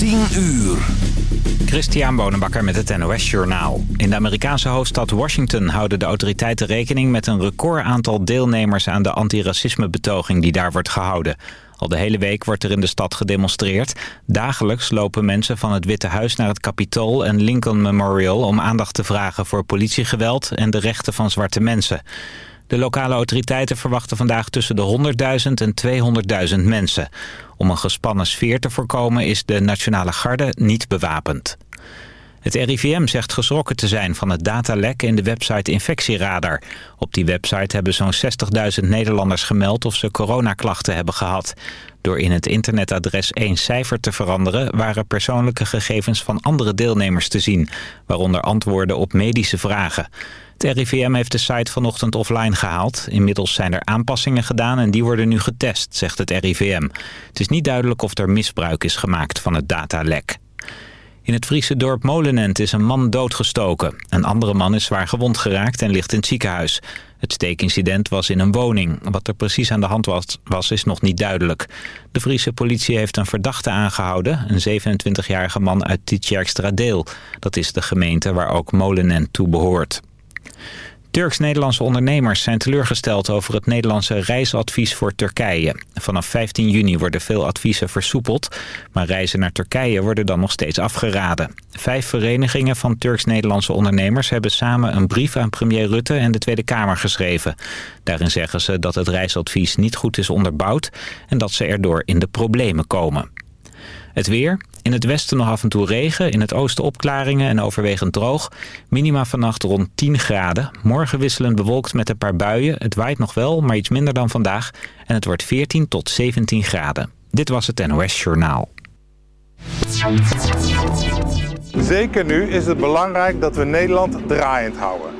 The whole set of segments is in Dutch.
10 uur. Christian Bonenbakker met het NOS Journaal. In de Amerikaanse hoofdstad Washington houden de autoriteiten rekening... met een record aantal deelnemers aan de antiracismebetoging die daar wordt gehouden. Al de hele week wordt er in de stad gedemonstreerd. Dagelijks lopen mensen van het Witte Huis naar het Capitool en Lincoln Memorial... om aandacht te vragen voor politiegeweld en de rechten van zwarte mensen. De lokale autoriteiten verwachten vandaag tussen de 100.000 en 200.000 mensen. Om een gespannen sfeer te voorkomen is de Nationale Garde niet bewapend. Het RIVM zegt geschrokken te zijn van het datalek in de website Infectieradar. Op die website hebben zo'n 60.000 Nederlanders gemeld of ze coronaklachten hebben gehad. Door in het internetadres één cijfer te veranderen... waren persoonlijke gegevens van andere deelnemers te zien... waaronder antwoorden op medische vragen. Het RIVM heeft de site vanochtend offline gehaald. Inmiddels zijn er aanpassingen gedaan en die worden nu getest, zegt het RIVM. Het is niet duidelijk of er misbruik is gemaakt van het datalek. In het Friese dorp Molenent is een man doodgestoken. Een andere man is zwaar gewond geraakt en ligt in het ziekenhuis. Het steekincident was in een woning. Wat er precies aan de hand was, is nog niet duidelijk. De Friese politie heeft een verdachte aangehouden. Een 27-jarige man uit Tietjerkstradeel. Dat is de gemeente waar ook Molenent toe behoort. Turks-Nederlandse ondernemers zijn teleurgesteld over het Nederlandse reisadvies voor Turkije. Vanaf 15 juni worden veel adviezen versoepeld, maar reizen naar Turkije worden dan nog steeds afgeraden. Vijf verenigingen van Turks-Nederlandse ondernemers hebben samen een brief aan premier Rutte en de Tweede Kamer geschreven. Daarin zeggen ze dat het reisadvies niet goed is onderbouwd en dat ze erdoor in de problemen komen. Het weer. In het westen nog af en toe regen. In het oosten opklaringen en overwegend droog. Minima vannacht rond 10 graden. Morgen wisselend bewolkt met een paar buien. Het waait nog wel, maar iets minder dan vandaag. En het wordt 14 tot 17 graden. Dit was het NOS Journaal. Zeker nu is het belangrijk dat we Nederland draaiend houden.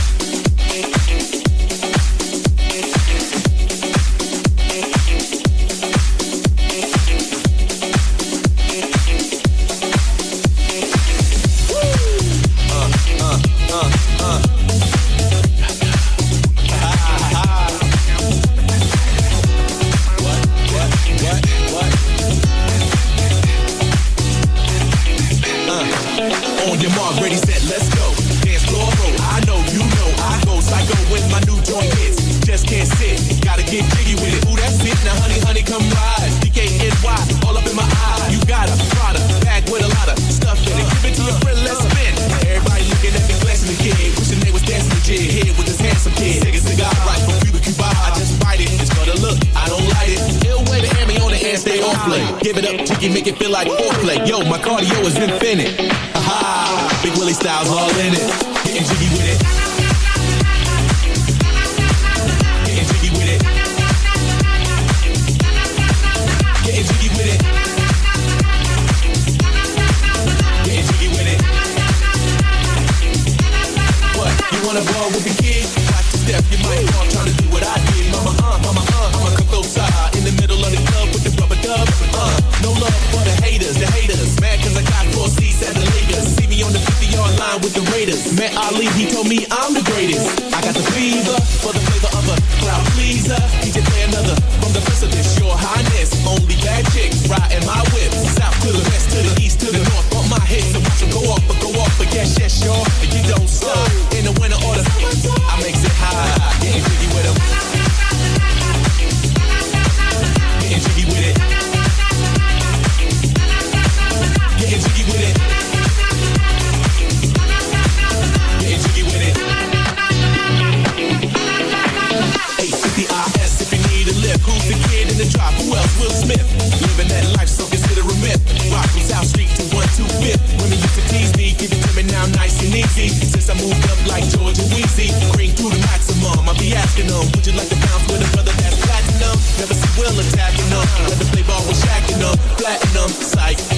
Joint hits. Just can't sit, gotta get jiggy with it. Ooh, that's it. Now, honey, honey, come ride. DKNY, all up in my eye. You got a Prada bag with a lot of stuff in it. Give it to your friend, let's spin. Everybody looking at me, the kid. Wishing they was dancing the jig here with this handsome kid. Take a cigar right from Cuba Cuba. I just bite it. It's gonna look, I don't light it. Ill way to hand me on the hand, stay on play. Give it up, chicky, make it feel like foreplay. Yo, my cardio is infinite. Aha, Big Willie Styles all in it. Getting jiggy with it. Met Ali, he told me I'm the greatest. I got the fever for the flavor of a crowd pleaser. He just play another from the precipice, your highness. Only bad chicks riding my whip. South to the west, to the east, to the north. Bump my hips and watch go off, but go off. But yes, yes, y'all. And you don't stop in the winter or the I makes it high. Getting jiggy with him. Getting jiggy with it. The kid in the drop. Who else? Will Smith. Living that life, so consider a myth. Rock from South Street to 125th. Women used to tease me, give it to me now nice and easy. Since I moved up like Georgia Weezy, green through the maximum. I'll be asking them, would you like to bounce with a brother that's platinum? Never see Will attacking them. Rather play ball with shacking them, platinum, psych.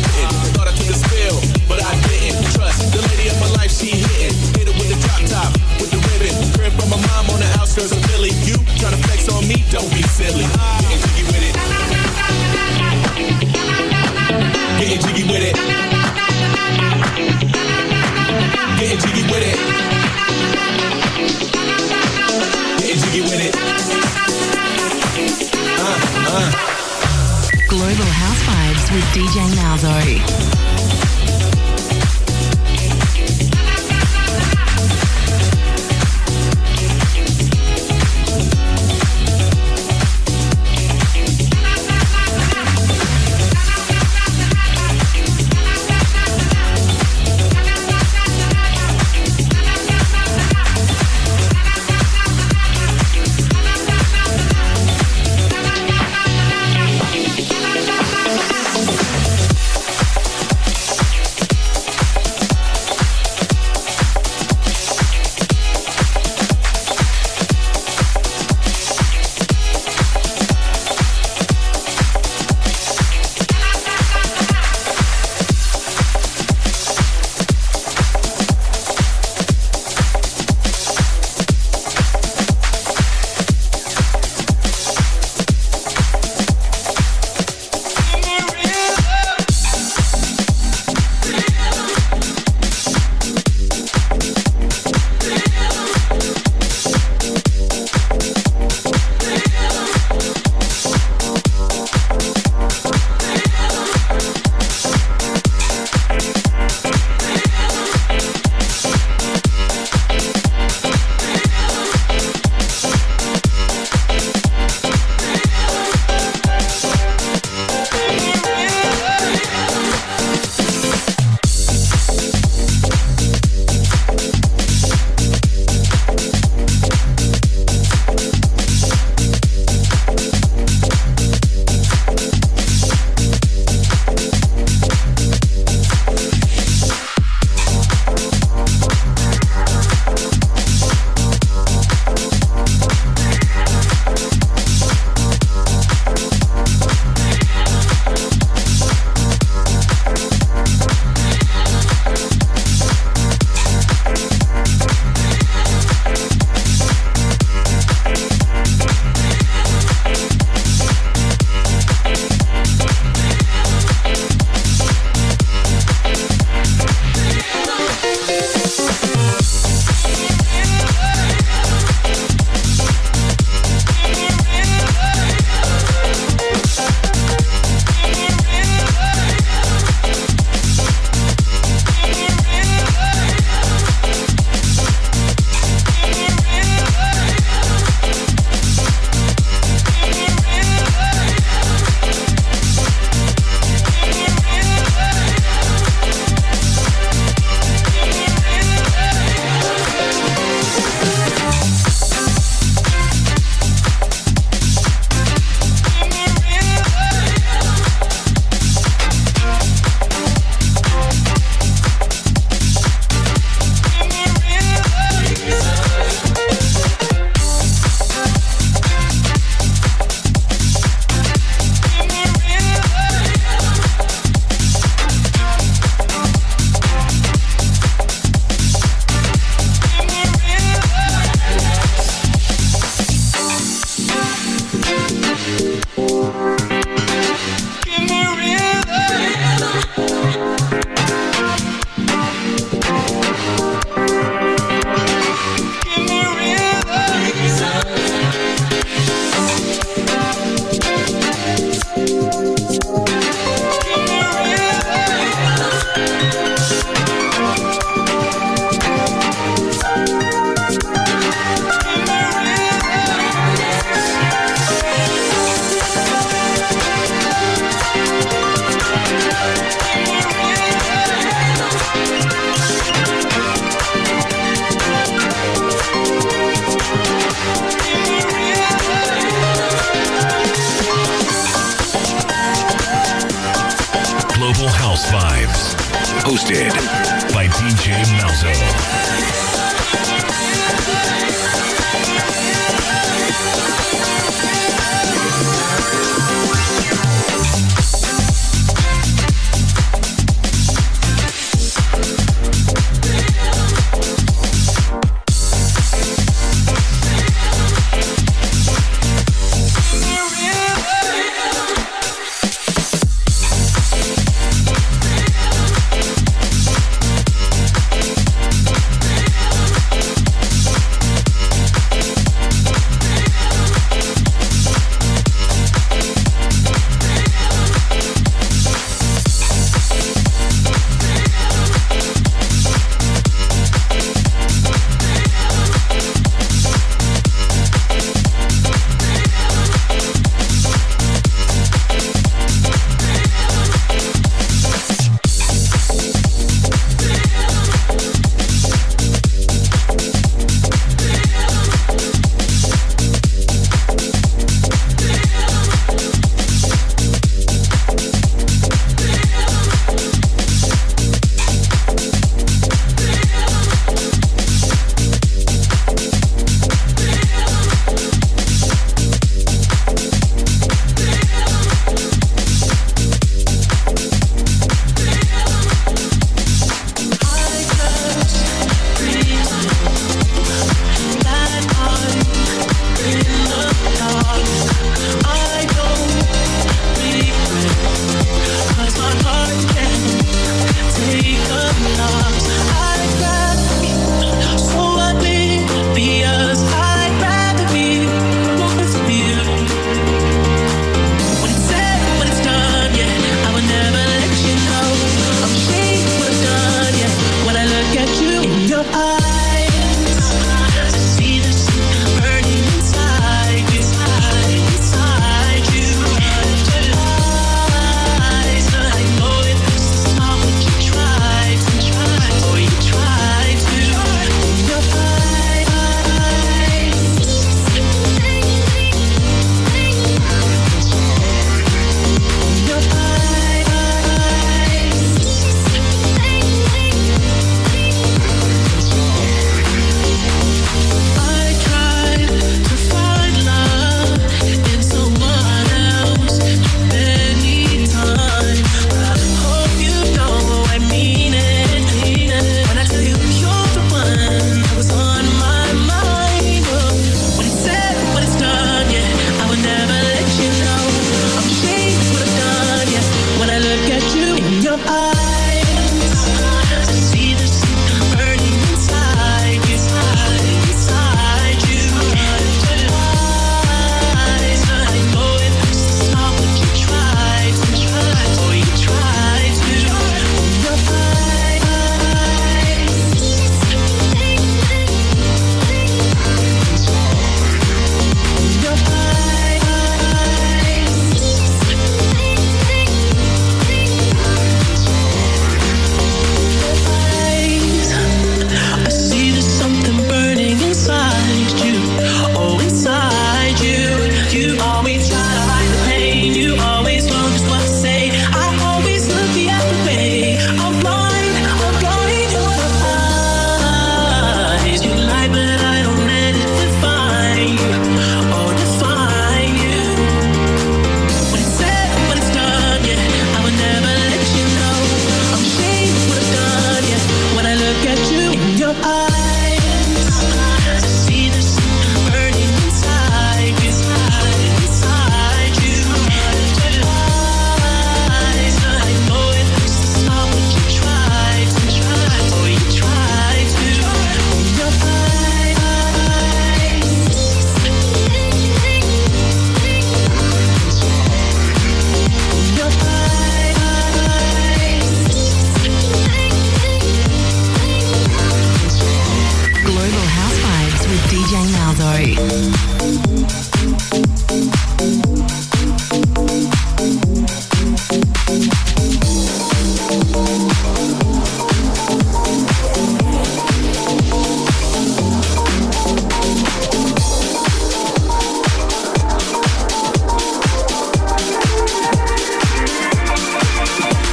With DJ Malzo.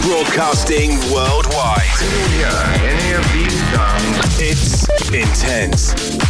Broadcasting worldwide. Can you hear any of these songs, It's intense.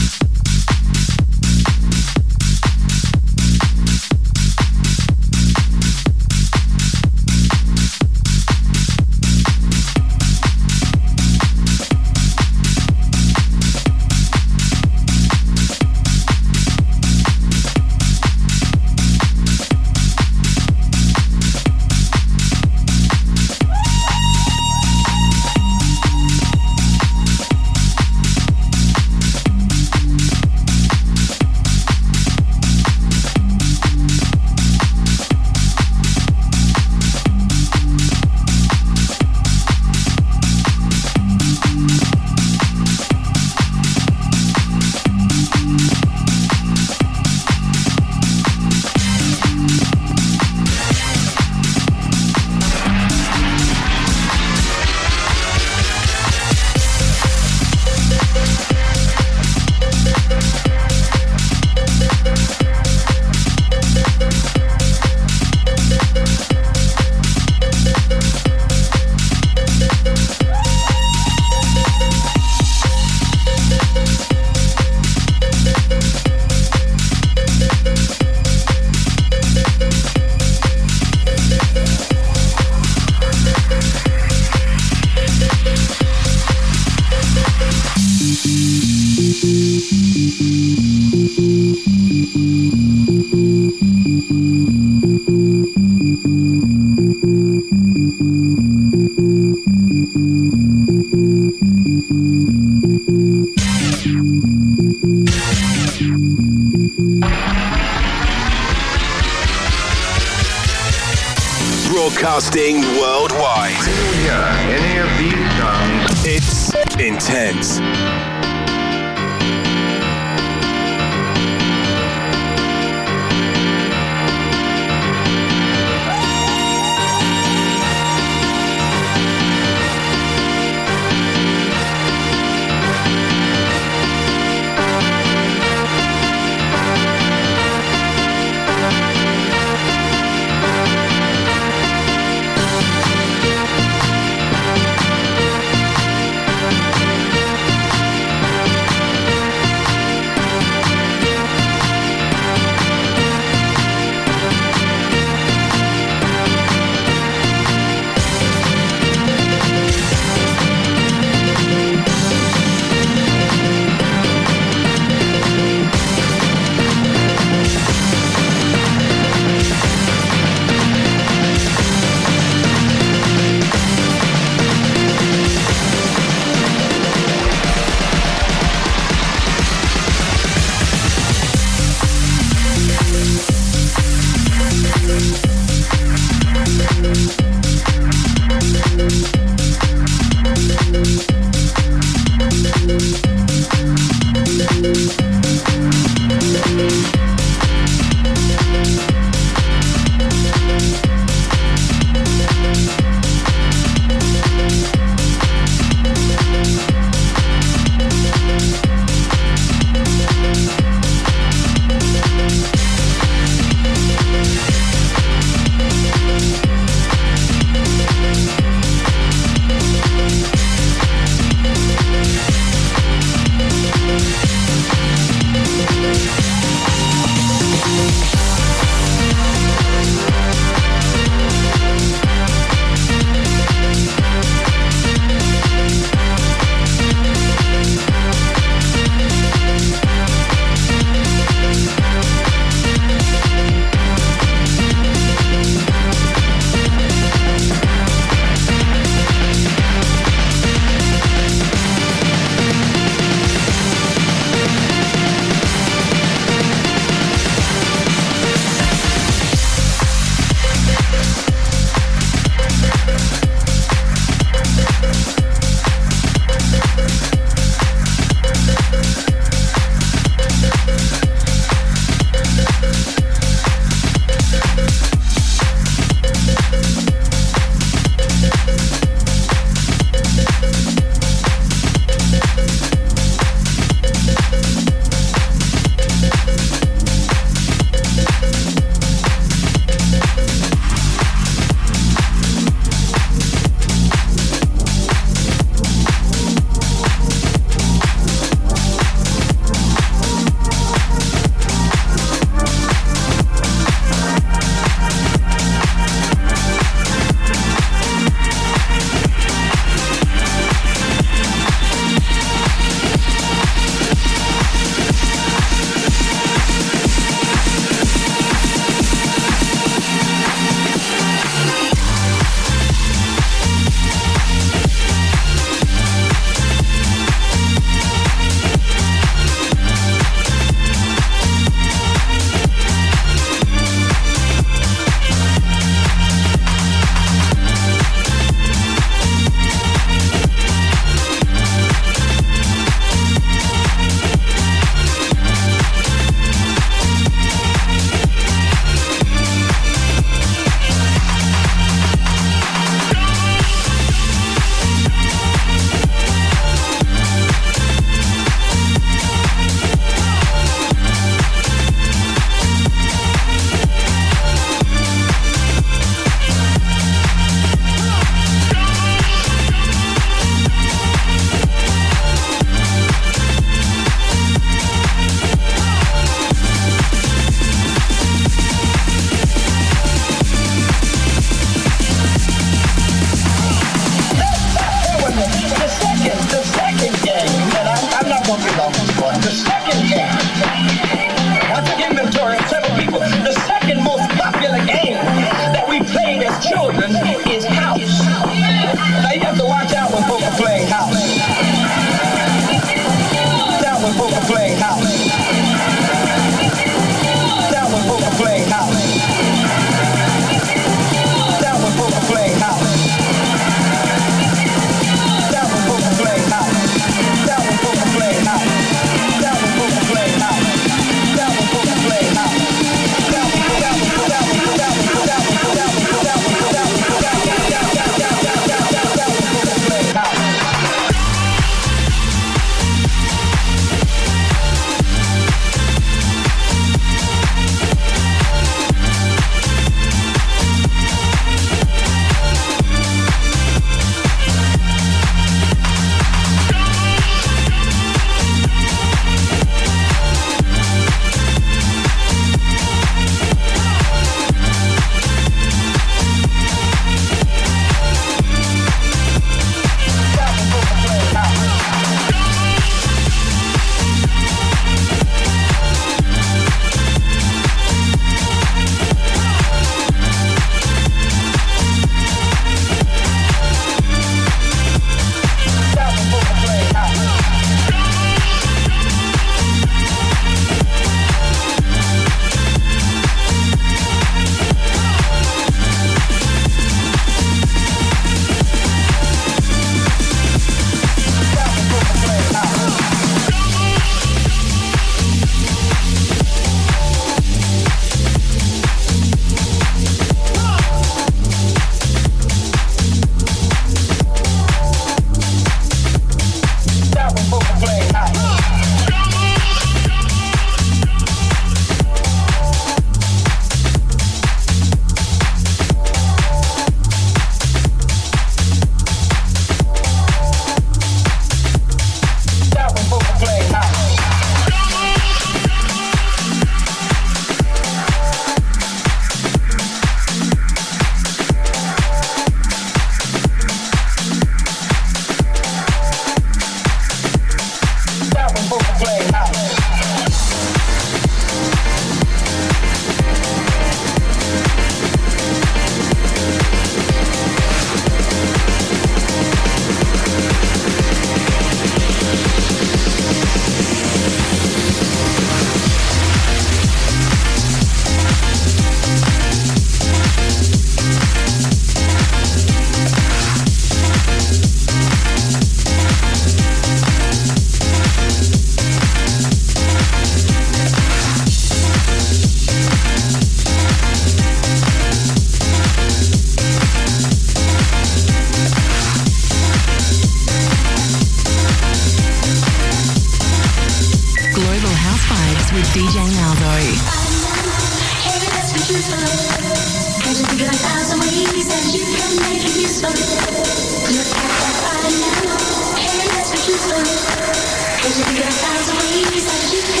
Cause if you're gonna find someone easy, you start to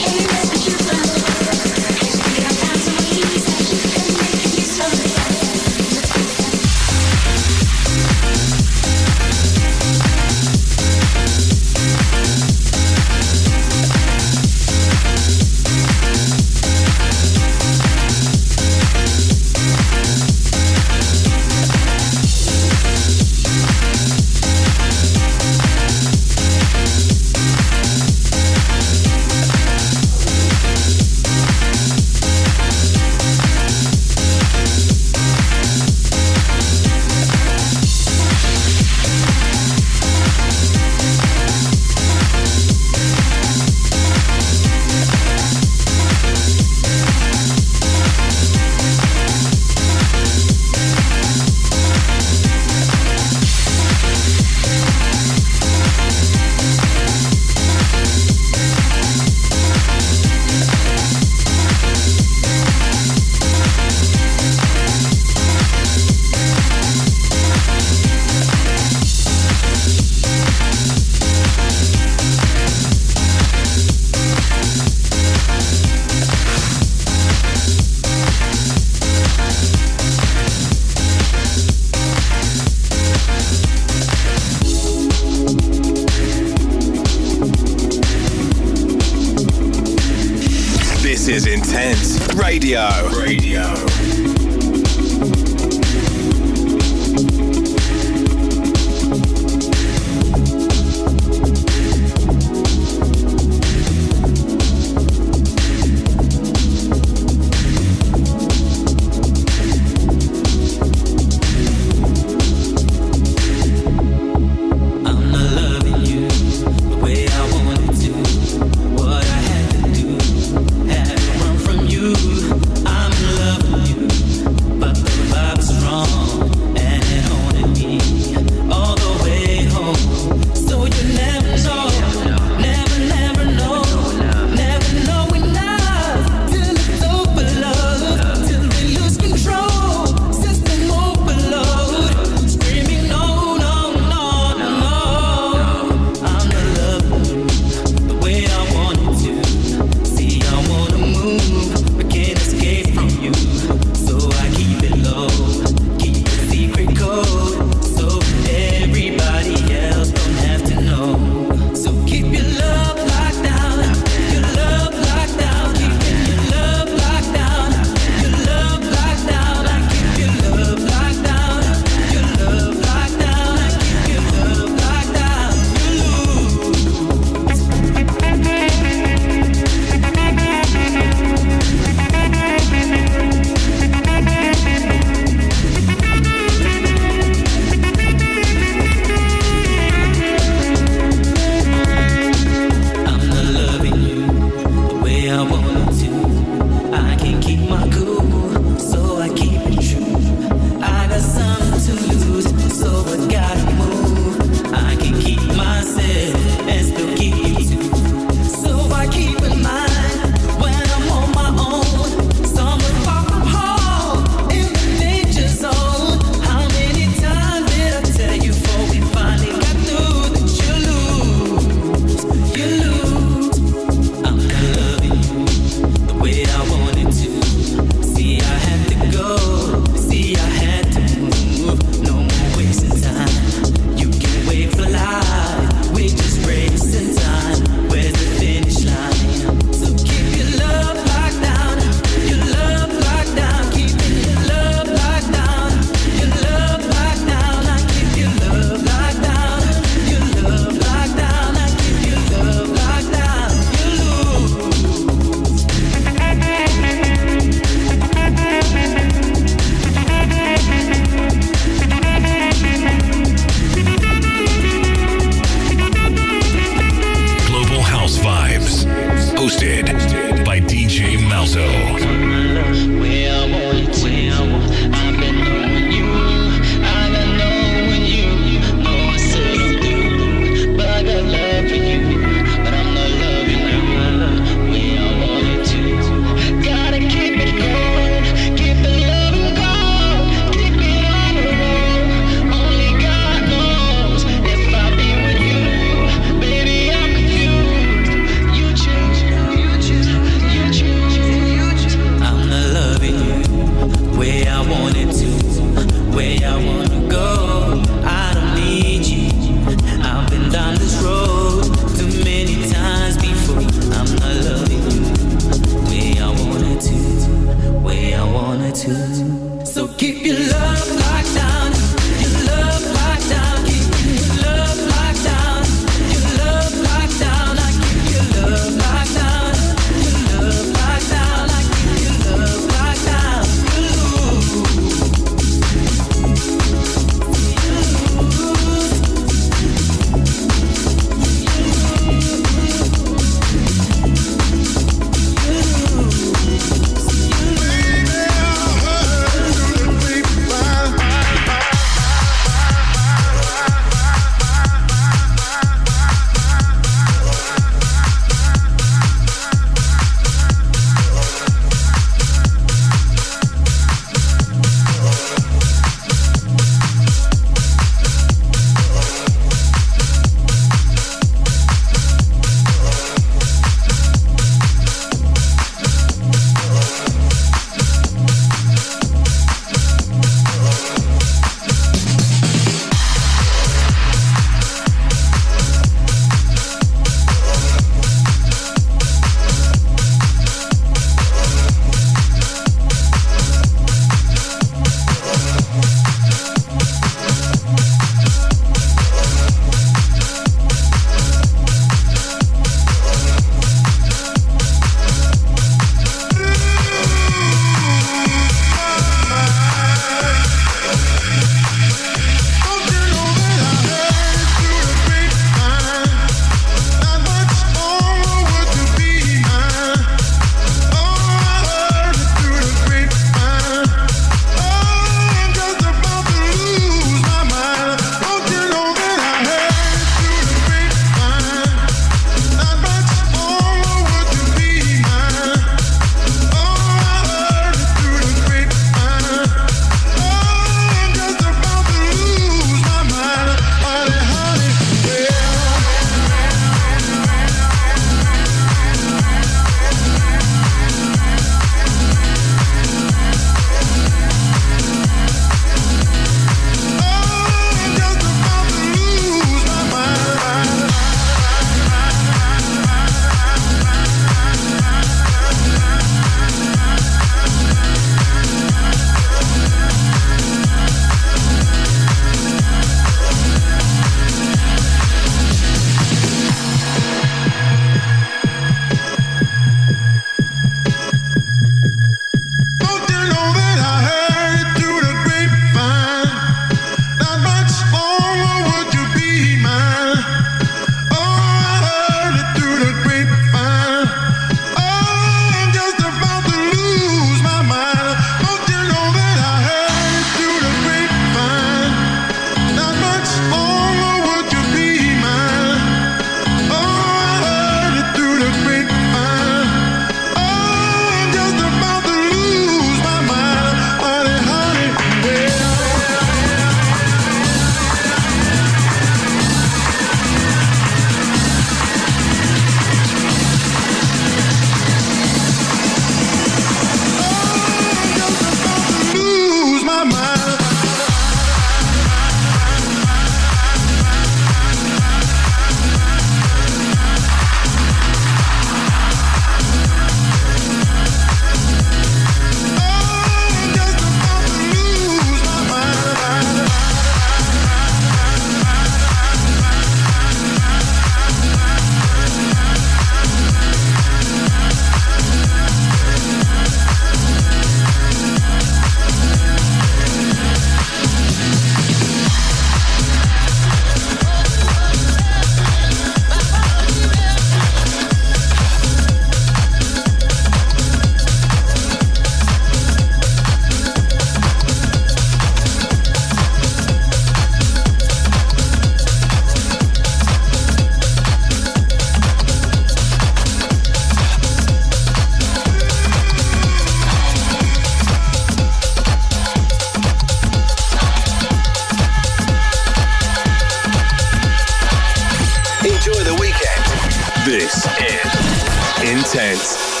This is Intense.